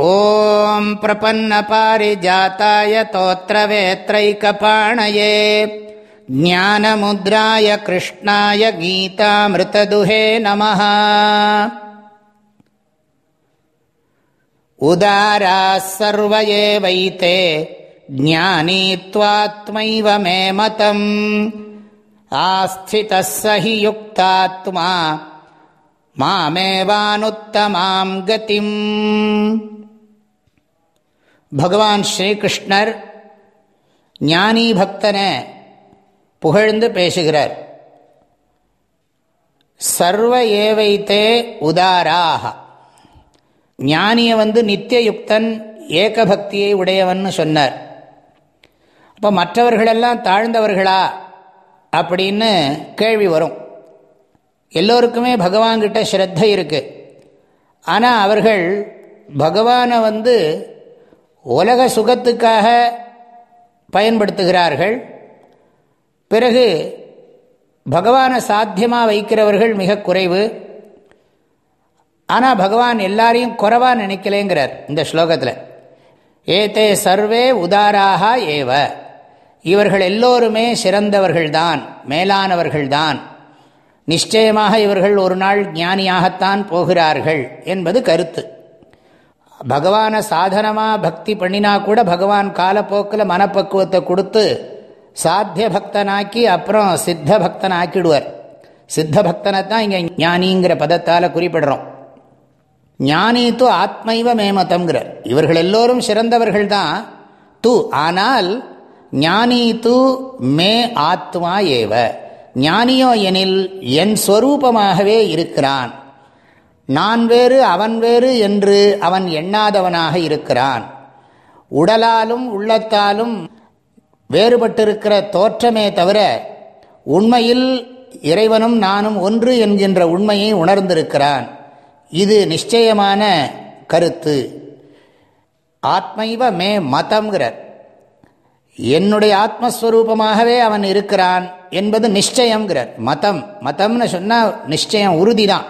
ॐ प्रपन्नपारिजाताय तोत्रवेत्रैकपाणये ज्ञानमुद्राय कृष्णाय गीतामृतदुहे नमः। उदाराः सर्व एवैते ज्ञानी त्वात्मैव मे मतम् आस्थितः स हि युक्तात्मा மாமேவானுத்தமாம் கதிம். பகவான் ஸ்ரீகிருஷ்ணர் ஞானி பக்தனை புகழ்ந்து பேசுகிறார். சர்வ ஏவைத்தே உதாராக. ஞானியை வந்து நித்தியயுக்தன் ஏகபக்தியை உடையவன் சொன்னார். அப்போ மற்றவர்களெல்லாம் தாழ்ந்தவர்களா? அப்படின்னு கேள்வி வரும். எல்லோருக்குமே பகவான்கிட்ட ஸ்ரத்த இருக்குது ஆனால் அவர்கள் பகவானை வந்து உலக சுகத்துக்காக பயன்படுத்துகிறார்கள். பிறகு பகவானை சாத்தியமாக வைக்கிறவர்கள் மிக குறைவு. ஆனால் பகவான் எல்லாரையும் குறைவாக நினைக்கலேங்கிறார் இந்த ஸ்லோகத்தில். ஏதே சர்வே உதாராக ஏவ. இவர்கள் எல்லோருமே சிறந்தவர்கள்தான் மேலானவர்கள்தான். நிச்சயமாக இவர்கள் ஒரு நாள் ஞானியாகத்தான் போகிறார்கள் என்பது கருத்து. பகவானை சாதனமாக பக்தி பண்ணினா கூட பகவான் காலப்போக்கில் மனப்பக்குவத்தை கொடுத்து சாத்திய பக்தனாக்கி அப்புறம் சித்த பக்தன் ஆக்கிடுவார் சித்த பக்தனை தான் இங்கே ஞானிங்கிற பதத்தால் குறிப்பிடுறோம். ஞானி து ஆத்மைவ மேமதம்ங்கிறார். இவர்கள் எல்லோரும் சிறந்தவர்கள் தான் து ஆனால் ஞானி து மே ஆத்மா ஏவ. ஞானியோ எனில் என் ஸ்வரூபமாகவே இருக்கிறான். நான் வேறு அவன் வேறு என்று அவன் எண்ணாதவனாக இருக்கிறான். உடலாலும் உள்ளத்தாலும் வேறுபட்டிருக்கிற தோற்றமே தவிர உண்மையில் இறைவனும் நானும் ஒன்று என்கின்ற உண்மையை உணர்ந்திருக்கிறான். இது நிச்சயமான கருத்து. ஆத்மைவ மே மதம்ங்கிறார். என்னுடைய ஆத்மஸ்வரூபமாகவே அவன் இருக்கிறான் என்பது நிச்சயங்கிறார் மதம். மதம்னு சொன்னால் நிச்சயம் உறுதி தான்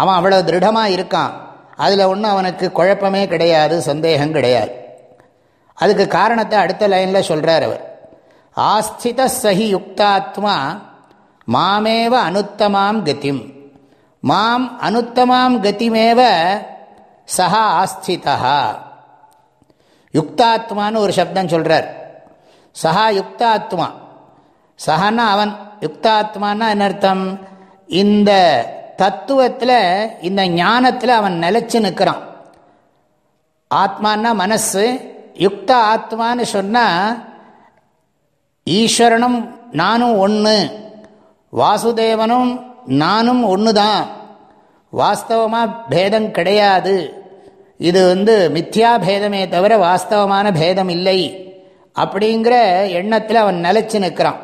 அவன் அவ்வளோ திருடமாக இருக்கான். அதில் ஒன்றும் அவனுக்கு குழப்பமே கிடையாது சந்தேகம் கிடையாது. அதுக்கு காரணத்தை அடுத்த லைனில் சொல்கிறார் அவர். ஆஸ்தித சஹி யுக்தாத்மா மாமேவ அனுத்தமாம் கதிம். மாம் அனுத்தமாம் கதிமேவ சஹா ஆஸ்திதா யுக்தாத்மான்னு ஒரு சப்தம் சொல்கிறார் சஹா யுக்தாத்மா. சஹான்னா அவன் யுக்தாத்மான்னா என்ன அர்த்தம்? இந்த தத்துவத்தில் இந்த ஞானத்தில் அவன் நிலச்சி நிற்கிறான் ஆத்மானா மனசு யுக்த ஆத்மான்னு சொன்னால் ஈஸ்வரனும் நானும் ஒன்று வாசுதேவனும் நானும் ஒன்று தான் வாஸ்தவமாக பேதம் கிடையாது. இது வந்து மித்யா பேதமே தவிர வாஸ்தவமான பேதம் இல்லை. அப்படிங்கிற எண்ணத்தில் அவன் நிலச்சி நிற்கிறான்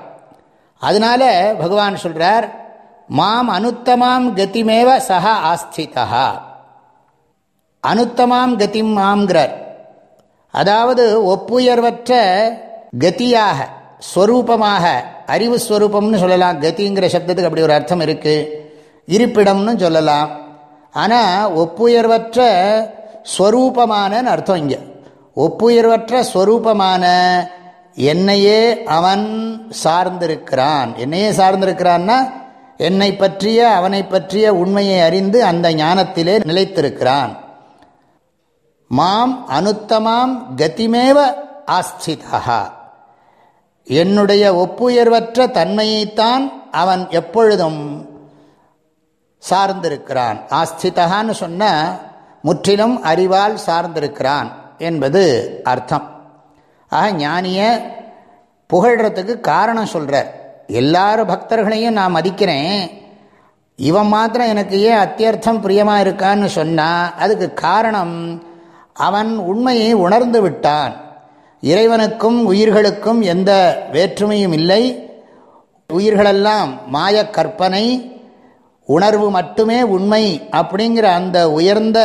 அதனால பகவான் சொல்கிறார் மாம் அனுத்தமாம் கதிமேவ சக ஆஸ்திதா அனுத்தமாம் கதிம் மாம்ங்கிறார். அதாவது ஒப்புயர்வற்ற கதியாக ஸ்வரூபமாக அறிவு ஸ்வரூபம்னு சொல்லலாம். கதிங்கிற சப்தத்துக்கு அப்படி ஒரு அர்த்தம் இருக்குது இருப்பிடம்னு சொல்லலாம். ஆனால் ஒப்புயர்வற்ற ஸ்வரூபமானன்னு அர்த்தம் இங்கே. ஒப்புயர்வற்ற ஸ்வரூபமான என்னையே அவன் சார்ந்திருக்கிறான். என்னையே சார்ந்திருக்கிறான்னா என்னை பற்றிய அவனை பற்றிய உண்மையை அறிந்து அந்த ஞானத்திலே நிலைத்திருக்கிறான். மாம் அனுத்தமாம் கதிமேவ ஆஸ்திதா என்னுடைய ஒப்புயர்வற்ற தன்மையைத்தான் அவன் எப்பொழுதும் சார்ந்திருக்கிறான். ஆஸ்திதான்னு சொன்ன முற்றிலும் அறிவால் சார்ந்திருக்கிறான். என்பது அர்த்தம். ஆக ஞானிய புகழ்கிறதுக்கு காரணம் சொல்கிறார் எல்லாரும் பக்தர்களையும் நான் மதிக்கிறேன். இவன் மாத்திரம் எனக்கு ஏன் அத்தியர்த்தம் பிரியமாக இருக்கான்னு சொன்னால் அதுக்கு காரணம் அவன் உண்மையை உணர்ந்து விட்டான். இறைவனுக்கும் உயிர்களுக்கும் எந்த வேற்றுமையும் இல்லை. உயிர்களெல்லாம் மாய கற்பனை உணர்வு மட்டுமே உண்மை அப்படிங்கிற அந்த உயர்ந்த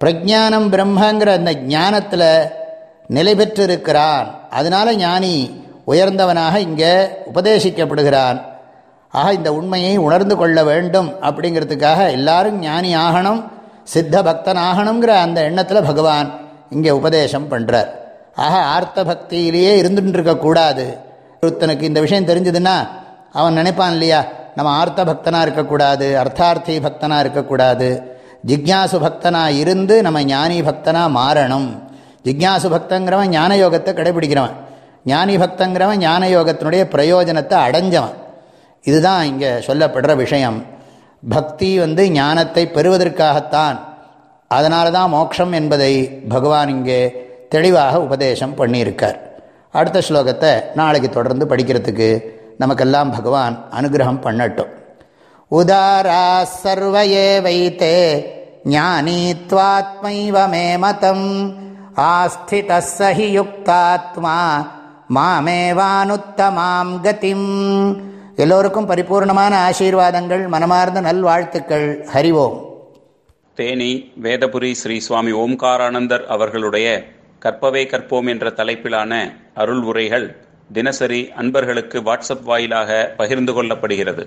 பிரஜானம் பிரம்மங்கிற அந்த ஞானத்தில் நிலை பெற்றிருக்கிறான். அதனால ஞானி உயர்ந்தவனாக இங்கே உபதேசிக்கப்படுகிறான். ஆக இந்த உண்மையை உணர்ந்து கொள்ள வேண்டும் அப்படிங்கிறதுக்காக எல்லாரும் ஞானி ஆகணும் சித்த பக்தன் ஆகணுங்கிற அந்த எண்ணத்தில் பகவான் இங்கே உபதேசம் பண்ணுறார் ஆக ஆர்த்த பக்தியிலேயே இருந்துட்டு இருக்கக்கூடாது ஒருத்தனுக்கு இந்த விஷயம் தெரிஞ்சதுன்னா அவன் நினைப்பான் இல்லையா நம்ம ஆர்த்த பக்தனாக இருக்கக்கூடாது அர்த்தார்த்தி பக்தனாக இருக்கக்கூடாது. ஜிக்யாசு பக்தனாக இருந்து நம்ம ஞானி பக்தனாக மாறணும் ஜிக்யாசு பக்தங்கிறவன் ஞான யோகத்தை கடைபிடிக்கிறவன். ஞானி பக்தங்கிறவன் ஞான யோகத்தினுடைய பிரயோஜனத்தை அடைஞ்சவன். இதுதான் இங்கே சொல்லப்படுற விஷயம். பக்தி வந்து ஞானத்தை பெறுவதற்காகத்தான். அதனால தான் மோட்சம் என்பதை பகவான் இங்கே தெளிவாக உபதேசம் பண்ணியிருக்கார். அடுத்த ஸ்லோகத்தை நாளைக்கு தொடர்ந்து படிக்கிறதுக்கு நமக்கெல்லாம் பகவான் அனுகிரகம் பண்ணட்டும். உதாரா சர்வயே வைத்தே ஞானீத்வாத்மைவ மதம். ஆஸ்தித சஹி யுக்தாத்மா மாமேவானுத்தமாம் கதிம். எல்லோருக்கும் பரிபூர்ணமான ஆசீர்வாதங்கள் மனமார்ந்த நல்வாழ்த்துக்கள். ஹரிவோம் தேனி வேதபுரி ஸ்ரீ சுவாமி ஓம்காரானந்தர் அவர்களுடைய கற்பவே கற்போம் என்ற தலைப்பிலான அருள் உரைகள் தினசரி அன்பர்களுக்கு வாட்ஸ்அப் வாயிலாக பகிர்ந்து கொள்ளப்படுகிறது.